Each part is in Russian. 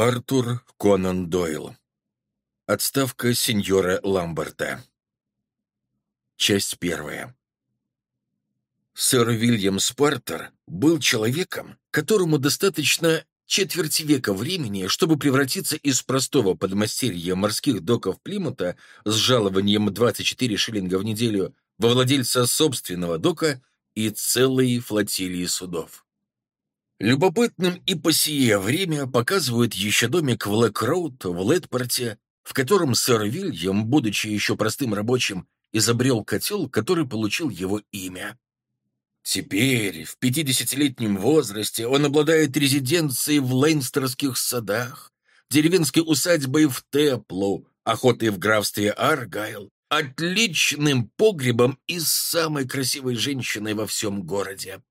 Артур Конан Дойл. Отставка сеньора Ламберта. Часть первая. Сэр Вильям Спартер был человеком, которому достаточно четверти века времени, чтобы превратиться из простого подмастерья морских доков Плимута с жалованием 24 шиллинга в неделю во владельца собственного дока и целой флотилии судов. Любопытным и по сие время показывают еще домик в Лэк-Роуд в Лэдпорте, в котором сэр Вильям, будучи еще простым рабочим, изобрел котел, который получил его имя. Теперь, в пятидесятилетнем возрасте, он обладает резиденцией в Лейнстерских садах, деревенской усадьбой в Теплу, охотой в графстве Аргайл, отличным погребом и самой красивой женщиной во всем городе.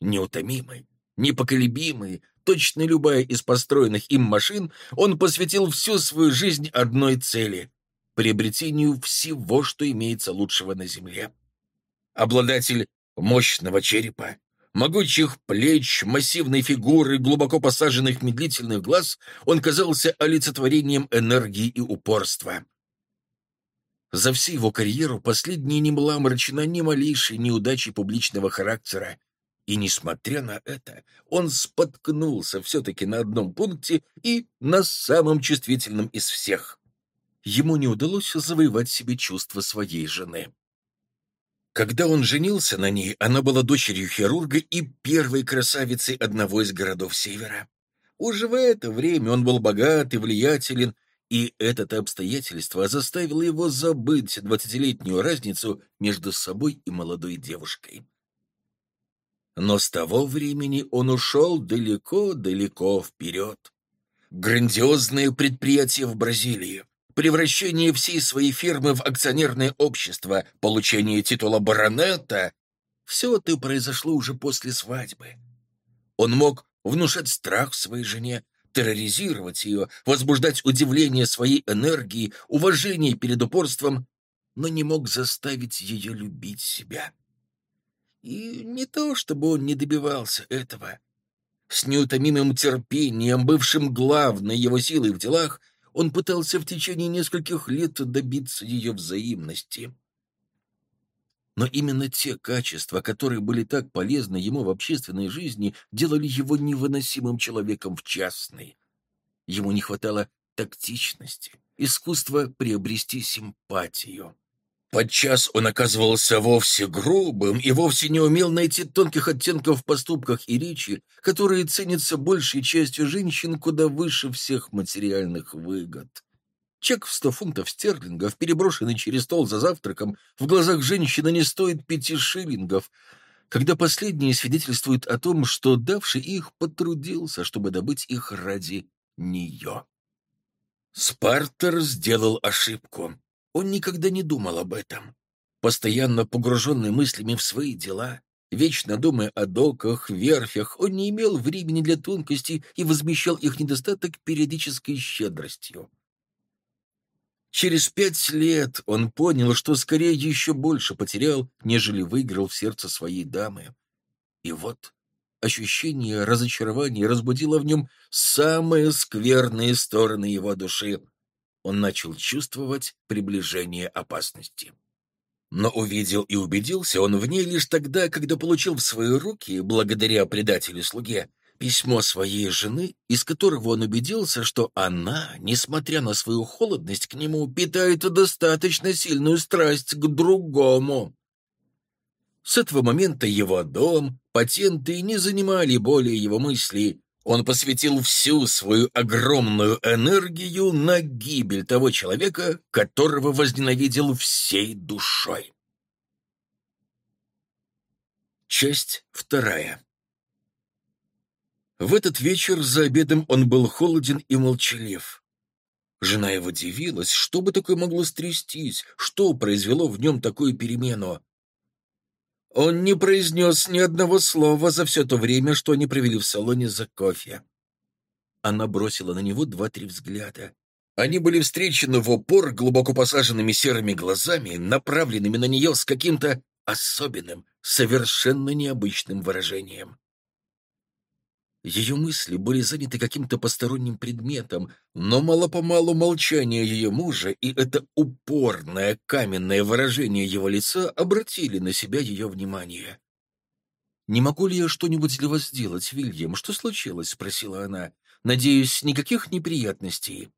Неутомимый, Непоколебимый, точно любая из построенных им машин, он посвятил всю свою жизнь одной цели — приобретению всего, что имеется лучшего на Земле. Обладатель мощного черепа, могучих плеч, массивной фигуры, глубоко посаженных медлительных глаз, он казался олицетворением энергии и упорства. За всю его карьеру последняя не была омрачена ни малейшей неудачей публичного характера, и, несмотря на это, он споткнулся все-таки на одном пункте и на самом чувствительном из всех. Ему не удалось завоевать себе чувство своей жены. Когда он женился на ней, она была дочерью хирурга и первой красавицей одного из городов Севера. Уже в это время он был богат и влиятелен, и это обстоятельство заставило его забыть двадцатилетнюю разницу между собой и молодой девушкой. Но с того времени он ушел далеко-далеко вперед. Грандиозное предприятие в Бразилии, превращение всей своей фирмы в акционерное общество, получение титула баронета — все это произошло уже после свадьбы. Он мог внушать страх своей жене, терроризировать ее, возбуждать удивление своей энергии, уважение перед упорством, но не мог заставить ее любить себя. И не то, чтобы он не добивался этого. С неутомимым терпением, бывшим главной его силой в делах, он пытался в течение нескольких лет добиться ее взаимности. Но именно те качества, которые были так полезны ему в общественной жизни, делали его невыносимым человеком в частной. Ему не хватало тактичности, искусства приобрести симпатию. Подчас он оказывался вовсе грубым и вовсе не умел найти тонких оттенков в поступках и речи, которые ценятся большей частью женщин куда выше всех материальных выгод. Чек в сто фунтов стерлингов, переброшенный через стол за завтраком, в глазах женщины не стоит пяти шиллингов, когда последние свидетельствуют о том, что давший их потрудился, чтобы добыть их ради нее. Спартер сделал ошибку. Он никогда не думал об этом. Постоянно погруженный мыслями в свои дела, вечно думая о доках, верфях, он не имел времени для тонкостей и возмещал их недостаток периодической щедростью. Через пять лет он понял, что скорее еще больше потерял, нежели выиграл в сердце своей дамы. И вот ощущение разочарования разбудило в нем самые скверные стороны его души — он начал чувствовать приближение опасности. Но увидел и убедился он в ней лишь тогда, когда получил в свои руки, благодаря предателю-слуге, письмо своей жены, из которого он убедился, что она, несмотря на свою холодность к нему, питает достаточно сильную страсть к другому. С этого момента его дом, патенты не занимали более его мыслей, он посвятил всю свою огромную энергию на гибель того человека, которого возненавидел всей душой. Часть вторая. В этот вечер за обедом он был холоден и молчалив. Жена его дивилась, что бы такое могло стрястись, что произвело в нем такую перемену. Он не произнес ни одного слова за все то время, что они провели в салоне за кофе. Она бросила на него два-три взгляда. Они были встречены в упор глубоко посаженными серыми глазами, направленными на нее с каким-то особенным, совершенно необычным выражением. Ее мысли были заняты каким-то посторонним предметом, но мало-помалу молчание ее мужа и это упорное каменное выражение его лица обратили на себя ее внимание. «Не могу ли я что-нибудь для вас сделать, Вильям? Что случилось?» — спросила она. «Надеюсь, никаких неприятностей?»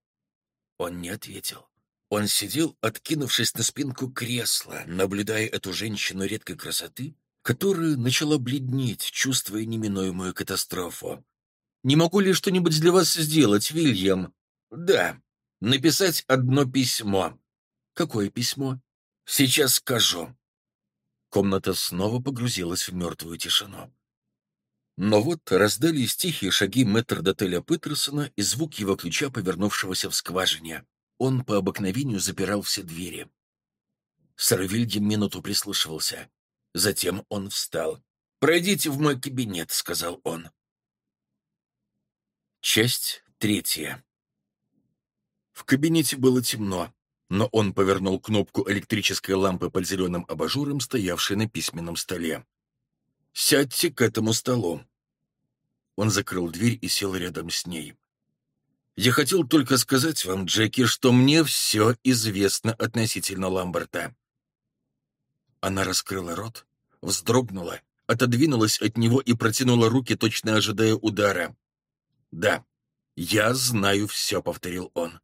Он не ответил. Он сидел, откинувшись на спинку кресла, наблюдая эту женщину редкой красоты, которая начала бледнеть, чувствуя неминуемую катастрофу. «Не могу ли что-нибудь для вас сделать, Вильям?» «Да. Написать одно письмо». «Какое письмо?» «Сейчас скажу». Комната снова погрузилась в мертвую тишину. Но вот раздались тихие шаги мэтра-дотеля Петерсона и звук его ключа, повернувшегося в скважине. Он по обыкновению запирал все двери. Сэр Вильгем минуту прислушивался. Затем он встал. «Пройдите в мой кабинет», — сказал он. Часть третья. В кабинете было темно, но он повернул кнопку электрической лампы под зеленым абажуром, стоявшей на письменном столе. «Сядьте к этому столу». Он закрыл дверь и сел рядом с ней. Я хотел только сказать вам, Джеки, что мне все известно относительно Ламберта». Она раскрыла рот, вздрогнула, отодвинулась от него и протянула руки, точно ожидая удара. «Да, я знаю все», — повторил он.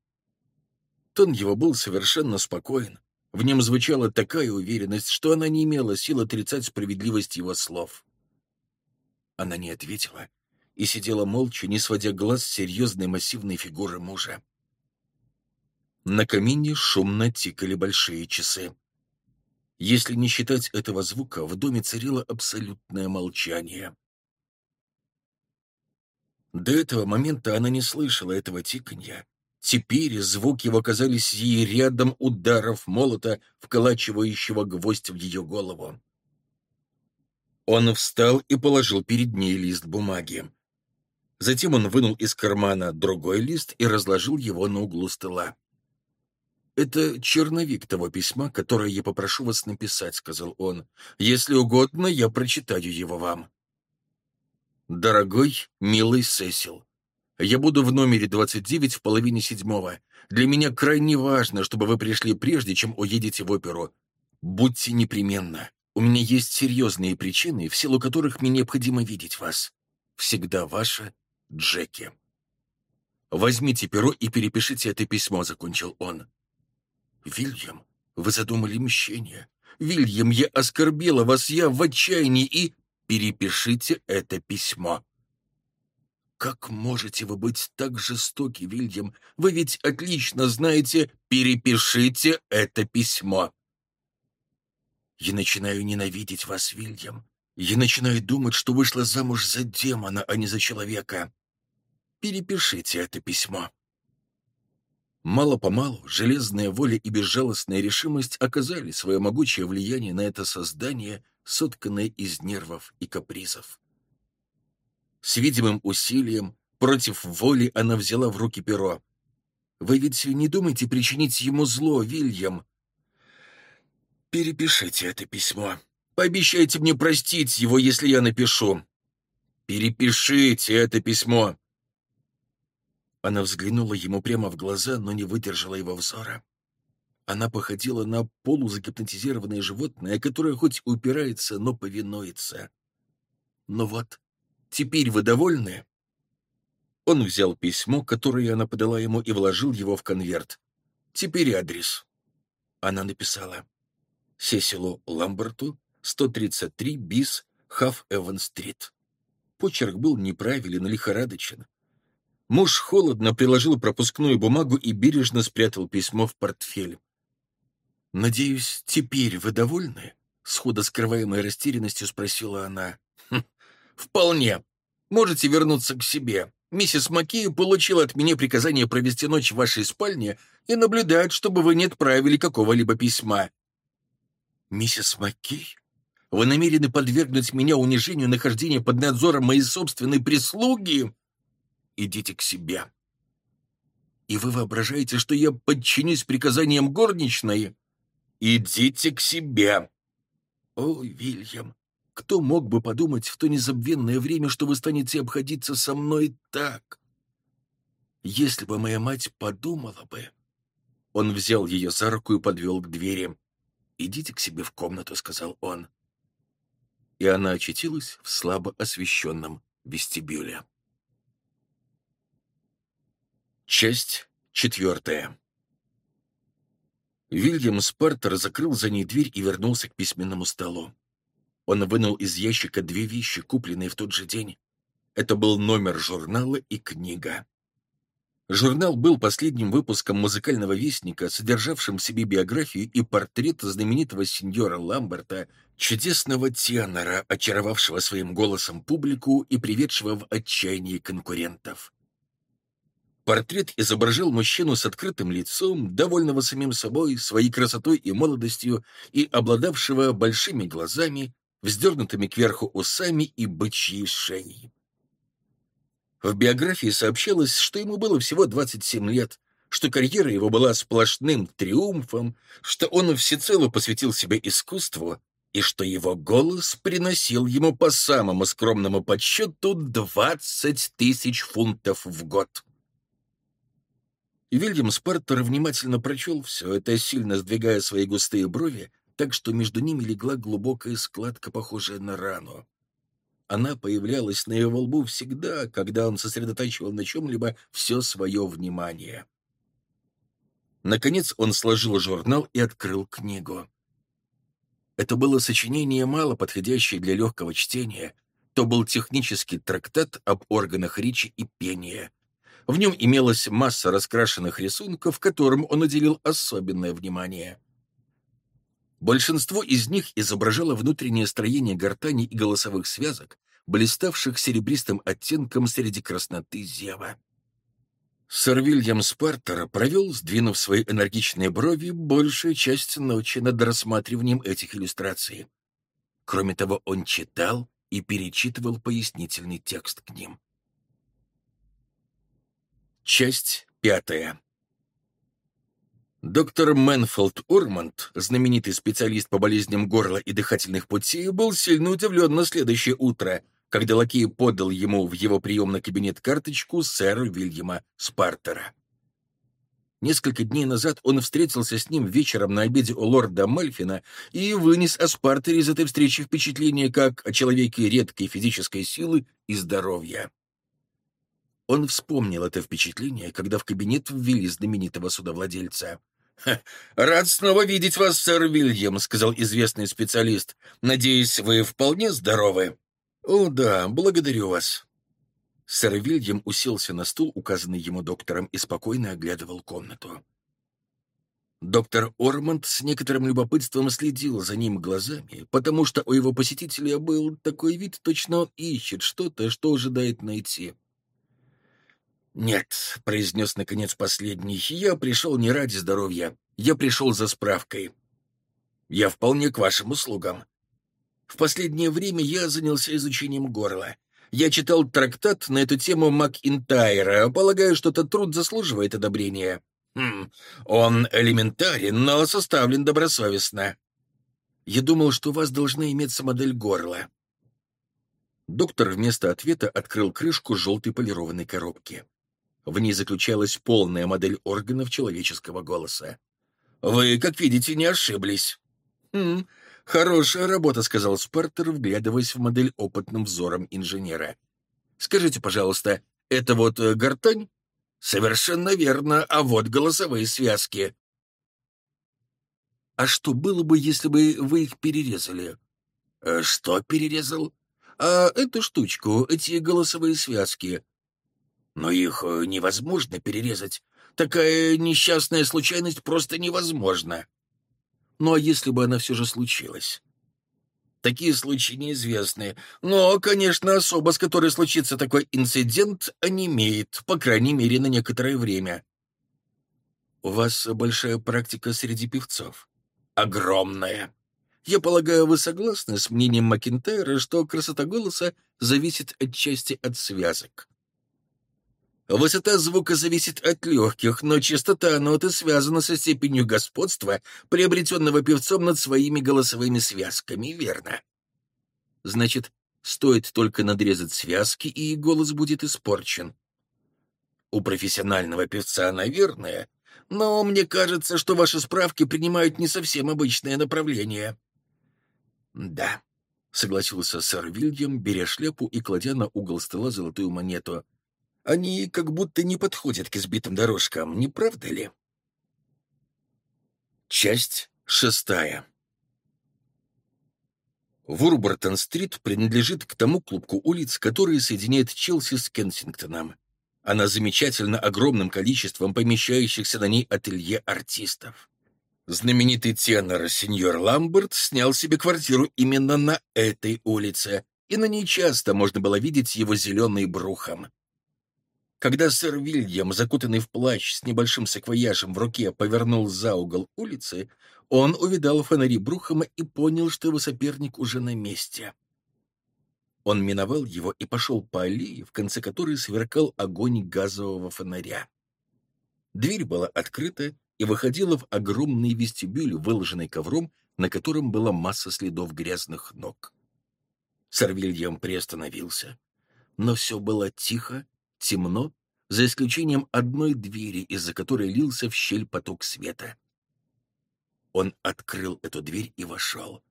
Тон его был совершенно спокоен. В нем звучала такая уверенность, что она не имела сил отрицать справедливость его слов. Она не ответила, и сидела молча, не сводя глаз с серьезной массивной фигуры мужа. На камине шумно тикали большие часы. Если не считать этого звука, в доме царило абсолютное молчание. До этого момента она не слышала этого тиканья. Теперь звуки его казались ей рядом ударов молота, вколачивающего гвоздь в ее голову. Он встал и положил перед ней лист бумаги. Затем он вынул из кармана другой лист и разложил его на углу стола. «Это черновик того письма, которое я попрошу вас написать», — сказал он. «Если угодно, я прочитаю его вам». «Дорогой, милый Сесил, я буду в номере 29 в половине седьмого. Для меня крайне важно, чтобы вы пришли прежде, чем уедете в оперу. Будьте непременно. У меня есть серьезные причины, в силу которых мне необходимо видеть вас. Всегда ваша Джеки. «Возьмите перо и перепишите это письмо», — закончил он. «Вильям, вы задумали мщение. Вильям, я оскорбила вас, я в отчаянии, и...» «Перепишите это письмо». «Как можете вы быть так жестоки, Вильям? Вы ведь отлично знаете, перепишите это письмо». «Я начинаю ненавидеть вас, Вильям. Я начинаю думать, что вышла замуж за демона, а не за человека. Перепишите это письмо. Мало-помалу железная воля и безжалостная решимость оказали свое могучее влияние на это создание, сотканное из нервов и капризов. С видимым усилием, против воли, она взяла в руки перо. «Вы ведь не думаете причинить ему зло, Вильям?» «Перепишите это письмо», Пообещайте мне простить его, если я напишу. Перепишите это письмо. Она взглянула ему прямо в глаза, но не выдержала его взора. Она походила на полузагипнотизированное животное, которое хоть упирается, но повинуется. Ну вот, теперь вы довольны? Он взял письмо, которое она подала ему, и вложил его в конверт. Теперь адрес. Она написала Сесилу Ламберту, 133 бис Хаф-Эван-стрит. Почерк был неправилен, лихорадочен. Муж холодно приложил пропускную бумагу и бережно спрятал письмо в портфель. «Надеюсь, теперь вы довольны?» — схода скрываемой растерянностью спросила она. «Хм, «Вполне. Можете вернуться к себе. Миссис Маккей получила от меня приказание провести ночь в вашей спальне и наблюдать, чтобы вы не отправили какого-либо письма». «Миссис Маккей?» Вы намерены подвергнуть меня унижению нахождения под надзором моей собственной прислуги? Идите к себе. И вы воображаете, что я подчинюсь приказаниям горничной? Идите к себе. О, Вильям, Кто мог бы подумать в то незабвенное время, что вы станете обходиться со мной так? Если бы моя мать подумала бы... Он взял ее за руку и подвел к двери. «Идите к себе в комнату», — сказал он. И она очутилась в слабо освещенном вестибюле. Часть четвертая. Вильям Спартер закрыл за ней дверь и вернулся к письменному столу. Он вынул из ящика две вещи, купленные в тот же день. Это был номер журнала и книга. Журнал был последним выпуском музыкального вестника, содержавшим в себе биографию и портрет знаменитого сеньора Ламберта, чудесного тенора, очаровавшего своим голосом публику и приведшего в отчаяние конкурентов. Портрет изображал мужчину с открытым лицом, довольного самим собой, своей красотой и молодостью, и обладавшего большими глазами, вздернутыми кверху усами и бычьей шеей. В биографии сообщалось, что ему было всего 27 лет, что карьера его была сплошным триумфом, что он всецело посвятил себя искусству и что его голос приносил ему по самому скромному подсчету 20 тысяч фунтов в год. Вильям Спартер внимательно прочел все это, сильно сдвигая свои густые брови, так что между ними легла глубокая складка, похожая на рану. Она появлялась на его лбу всегда, когда он сосредотачивал на чем-либо все свое внимание. Наконец он сложил журнал и открыл книгу. Это было сочинение, мало подходящее для легкого чтения. То был технический трактат об органах речи и пения — в нем имелась масса раскрашенных рисунков, которым он уделил особенное внимание. Большинство из них изображало внутреннее строение гортани и голосовых связок, блиставших серебристым оттенком среди красноты зева. Сэр Вильям Спартер провел, сдвинув свои энергичные брови, большую часть ночи над рассматриванием этих иллюстраций. Кроме того, он читал и перечитывал пояснительный текст к ним. Часть пятая. Доктор Мэнфилд Урмонд, знаменитый специалист по болезням горла и дыхательных путей, был сильно удивлен на следующее утро, когда лакей подал ему в его приемный кабинет карточку сэра Вильяма Спартера. Несколько дней назад он встретился с ним вечером на обеде у лорда Мальфина и вынес о Спартере из этой встречи впечатление как о человеке редкой физической силы и здоровья. Он вспомнил это впечатление, когда в кабинет ввели знаменитого судовладельца. «Рад снова видеть вас, сэр Вильям», — сказал известный специалист. «Надеюсь, вы вполне здоровы?» «О, да, благодарю вас». Сэр Вильям уселся на стул, указанный ему доктором, и спокойно оглядывал комнату. Доктор Ормонд с некоторым любопытством следил за ним глазами, потому что у его посетителя был такой вид, точно он ищет что-то, что ожидает найти. «Нет», — произнес наконец последний, — «я пришел не ради здоровья. Я пришел за справкой. Я вполне к вашим услугам. В последнее время я занялся изучением горла. Я читал трактат на эту тему МакИнтайра. Полагаю, что этот труд заслуживает одобрения. Хм, он элементарен, но составлен добросовестно. Я думал, что у вас должна иметься модель горла». Доктор вместо ответа открыл крышку желтой полированной коробки. В ней заключалась полная модель органов человеческого голоса. «Вы, как видите, не ошиблись». «Хм, хорошая работа», — сказал Спартер, вглядываясь в модель опытным взором инженера. «Скажите, пожалуйста, это вот э, гортань?» «Совершенно верно, а вот голосовые связки». «А что было бы, если бы вы их перерезали?» «Э, «Что перерезал?» «А эту штучку, эти голосовые связки. Но их э, невозможно перерезать. Такая несчастная случайность просто невозможна. Ну а если бы она все же случилась? Такие случаи неизвестны. Но, конечно, особо, с которой случится такой инцидент, онемеет, по крайней мере, на некоторое время. У вас большая практика среди певцов. Огромная. Я полагаю, вы согласны с мнением Макинтайра, что красота голоса зависит отчасти от связок. Высота звука зависит от легких, но частота ноты связана со степенью господства, приобретенного певцом над своими голосовыми связками, верно? Значит, стоит только надрезать связки, и голос будет испорчен. У профессионального певца, наверное, но мне кажется, что ваши справки принимают не совсем обычное направление. Да, согласился сэр Вильям, беря шляпу и кладя на угол стола золотую монету. Они как будто не подходят к избитым дорожкам, не правда ли? Часть шестая. Вурбортон-стрит принадлежит к тому клубку улиц, который соединяет Челси с Кенсингтоном. Она замечательна огромным количеством помещающихся на ней ателье артистов. Знаменитый тенор сеньор Ламберт снял себе квартиру именно на этой улице, и на ней часто можно было видеть его зеленый брухом. Когда сэр Вильям, закутанный в плащ с небольшим саквояжем в руке, повернул за угол улицы, он увидал фонари Брухама и понял, что его соперник уже на месте. Он миновал его и пошел по аллее, в конце которой сверкал огонь газового фонаря. Дверь была открыта и выходила в огромный вестибюль, выложенный ковром, на котором была масса следов грязных ног. Сэр Вильям приостановился, но все было тихо темно, за исключением одной двери, из-за которой лился в щель поток света. Он открыл эту дверь и вошел.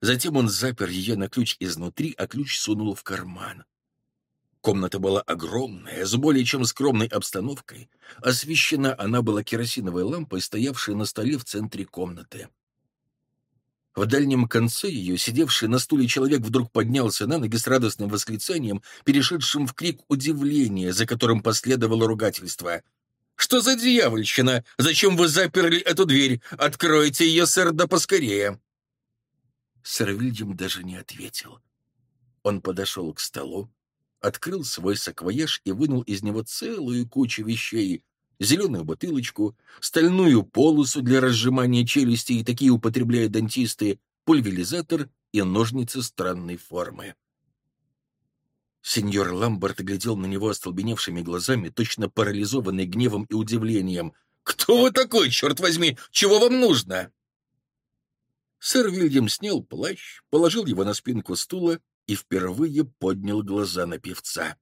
Затем он запер ее на ключ изнутри, а ключ сунул в карман. Комната была огромная, с более чем скромной обстановкой. Освещена она была керосиновой лампой, стоявшей на столе в центре комнаты. В дальнем конце ее, сидевший на стуле человек, вдруг поднялся на ноги с радостным восклицанием, перешедшим в крик удивления, за которым последовало ругательство. «Что за дьявольщина? Зачем вы заперли эту дверь? Откройте ее, сэр, да поскорее!» Сэр Вильям даже не ответил. Он подошел к столу, открыл свой саквояж и вынул из него целую кучу вещей, зеленую бутылочку, стальную полосу для разжимания челюсти, и такие употребляют дантисты, пульверизатор и ножницы странной формы. Сеньор Ламбард глядел на него остолбеневшими глазами, точно парализованный гневом и удивлением. «Кто вы такой, черт возьми? Чего вам нужно?» Сэр Вильям снял плащ, положил его на спинку стула и впервые поднял глаза на певца.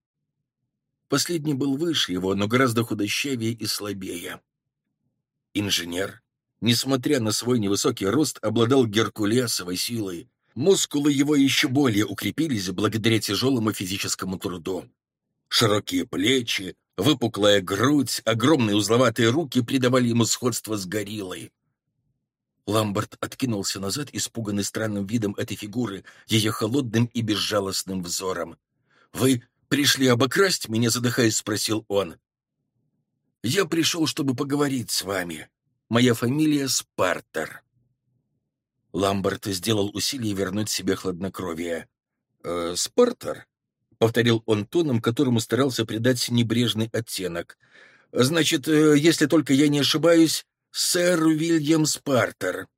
Последний был выше его, но гораздо худощавее и слабее. Инженер, несмотря на свой невысокий рост, обладал геркулесовой силой. Мускулы его еще более укрепились благодаря тяжелому физическому труду. Широкие плечи, выпуклая грудь, огромные узловатые руки придавали ему сходство с гориллой. Ламберт откинулся назад, испуганный странным видом этой фигуры, ее холодным и безжалостным взором. «Вы пришли обокрасть меня?» — задыхаясь, спросил он. «Я пришел, чтобы поговорить с вами. Моя фамилия Спартер». Ламберт сделал усилие вернуть себе хладнокровие. «Э, «Спартер?» — повторил он тоном, которому старался придать небрежный оттенок. «Значит, э, если только я не ошибаюсь, сэр Уильям Спартер.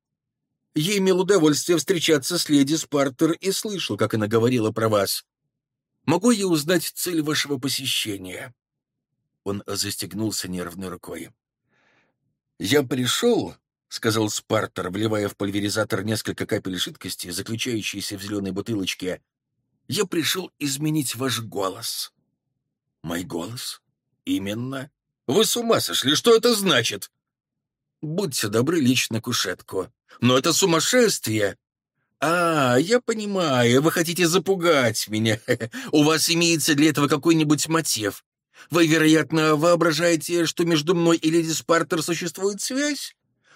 Я имел удовольствие встречаться с леди Спартер и слышал, как она говорила про вас. Могу я узнать цель вашего посещения?» Он застегнулся нервной рукой. «Я пришел», — сказал Спартер, вливая в пульверизатор несколько капель жидкости, заключающейся в зеленой бутылочке. «Я пришел изменить ваш голос». «Мой голос? Именно. Вы с ума сошли? Что это значит?» «Будьте добры, лично кушетку. Но это сумасшествие!» «А, я понимаю, вы хотите запугать меня. У вас имеется для этого какой-нибудь мотив. Вы, вероятно, воображаете, что между мной и леди Спартер существует связь?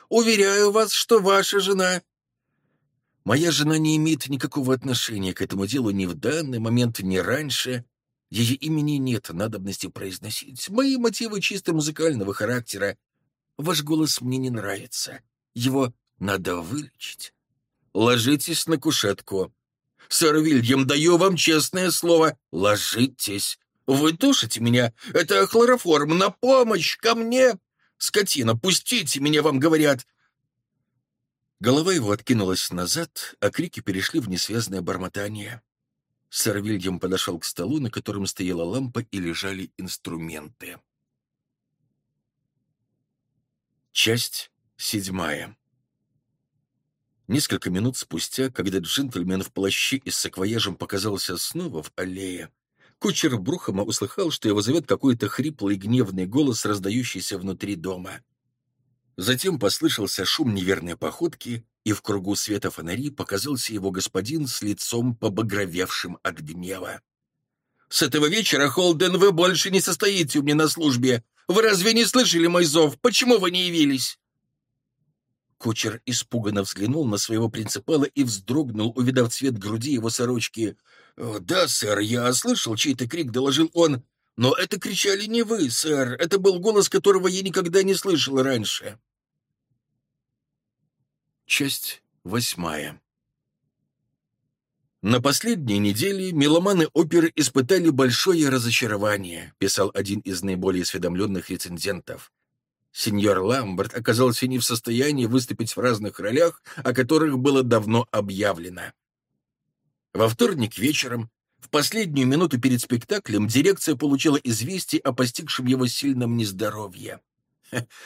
Уверяю вас, что ваша жена...» «Моя жена не имеет никакого отношения к этому делу ни в данный момент, ни раньше. Ее имени нет надобности произносить. Мои мотивы чисто музыкального характера. Ваш голос мне не нравится. Его надо вылечить». Ложитесь на кушетку. Сэр Вильям, даю вам честное слово. Ложитесь. Вы душите меня. Это хлороформ. На помощь! Ко мне! Скотина, пустите меня, вам говорят. Голова его откинулась назад, а крики перешли в несвязное бормотание. Сэр Вильям подошел к столу, на котором стояла лампа и лежали инструменты. Часть седьмая. Несколько минут спустя, когда джентльмен в плаще и с саквояжем показался снова в аллее, кучер Брухама услыхал, что его зовет какой-то хриплый гневный голос, раздающийся внутри дома. Затем послышался шум неверной походки, и в кругу света фонари показался его господин с лицом побагровевшим от гнева. «С этого вечера, Холден, вы больше не состоите у меня на службе. Вы разве не слышали мой зов? Почему вы не явились?» Кучер испуганно взглянул на своего принципала и вздрогнул, увидав цвет груди его сорочки. «Да, сэр, я слышал чей-то крик», — доложил он. «Но это кричали не вы, сэр. Это был голос, которого я никогда не слышал раньше». Часть восьмая На последней неделе меломаны оперы испытали большое разочарование, писал один из наиболее осведомленных рецензентов. Сеньор Ламберт оказался не в состоянии выступить в разных ролях, о которых было давно объявлено. Во вторник вечером, в последнюю минуту перед спектаклем, дирекция получила известие о постигшем его сильном нездоровье.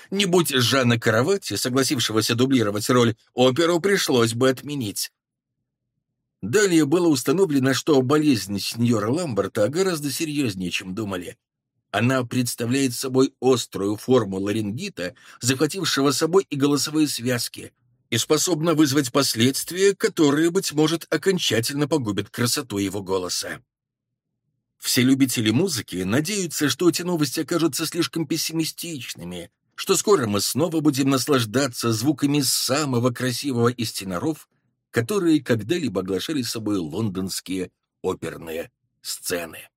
Не будь Жанна Каравати, согласившегося дублировать роль, оперу пришлось бы отменить. Далее было установлено, что болезнь сеньора Ламберта гораздо серьезнее, чем думали. Она представляет собой острую форму ларингита, захватившего собой и голосовые связки, и способна вызвать последствия, которые, быть может, окончательно погубят красоту его голоса. Все любители музыки надеются, что эти новости окажутся слишком пессимистичными, что скоро мы снова будем наслаждаться звуками самого красивого из теноров, которые когда-либо оглашали собой лондонские оперные сцены.